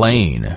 plane